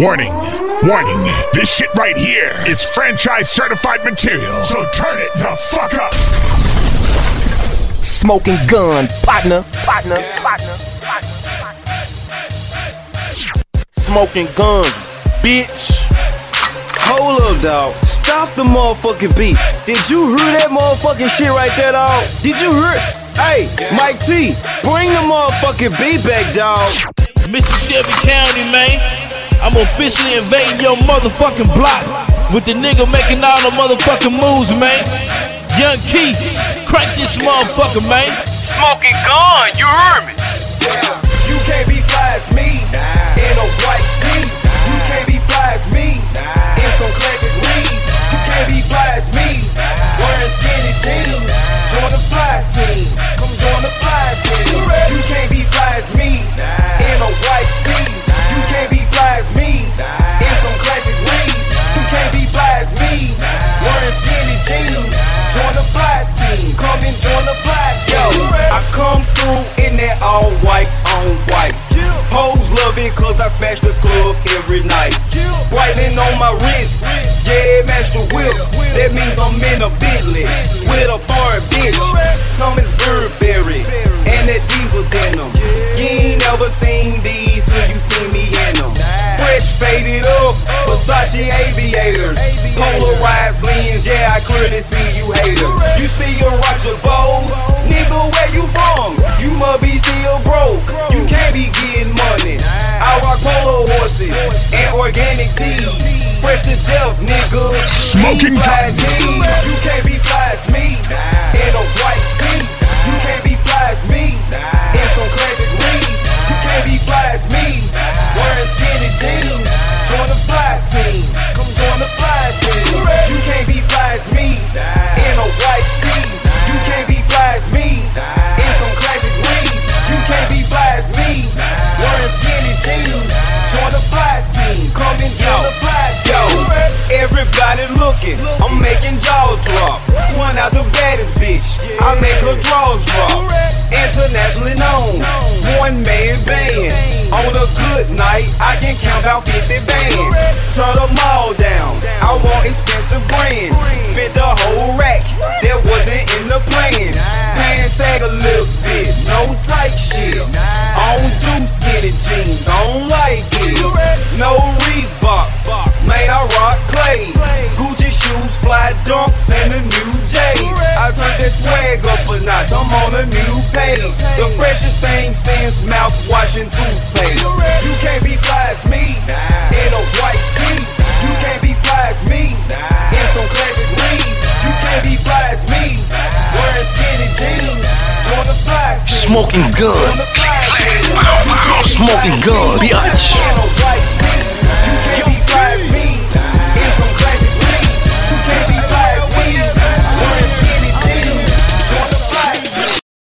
Warning, warning, this shit right here is franchise certified material, so turn it the fuck up. Smoking gun, partner, partner, partner, partner. Smoking gun, bitch. Hold up, dog. Stop the motherfucking beat. Did you hear that motherfucking shit right there, dog? Did you hear? Hey, Mike T, bring the motherfucking beat back, dog. Mississippi County, man. I'm officially invading your motherfucking block with the nigga making all the motherfucking moves, man. Young Key, crack this motherfucker, man. Smoking gun, you heard me. Yeah. You can't be fly as me in a white tee. That all white on white. Hoes love it cause I smash the club every night. Breitling on my wrist, yeah, master whip. That means I'm in a Bentley with a foreign bitch. Thomas Burberry and that diesel denim. You ain't never seen these faded up, Versace aviators, polarized lens. Yeah, I clearly see you haters. You still rock your bows, nigga. Where you from? You must be still broke. You can't be getting money. I rock polo horses and organic teas. Fresh to death, nigga. Smoking me. You can't be fly as me I'm making jaws drop. One out the baddest bitch. I make her draws drop. Internationally known. One man band. On a good night, I can count out 50 bands. Turn them all down. Up a notch. I'm on a new page. The freshest thing since mouthwash and toothpaste. You can't be fly as me in a white tee. You can't be fly as me in some classic Lees. You can't be fly as me wearing skinny jeans. Join the fly team. Smoking gun. Join the fly team. Smoking gun, bitch. In a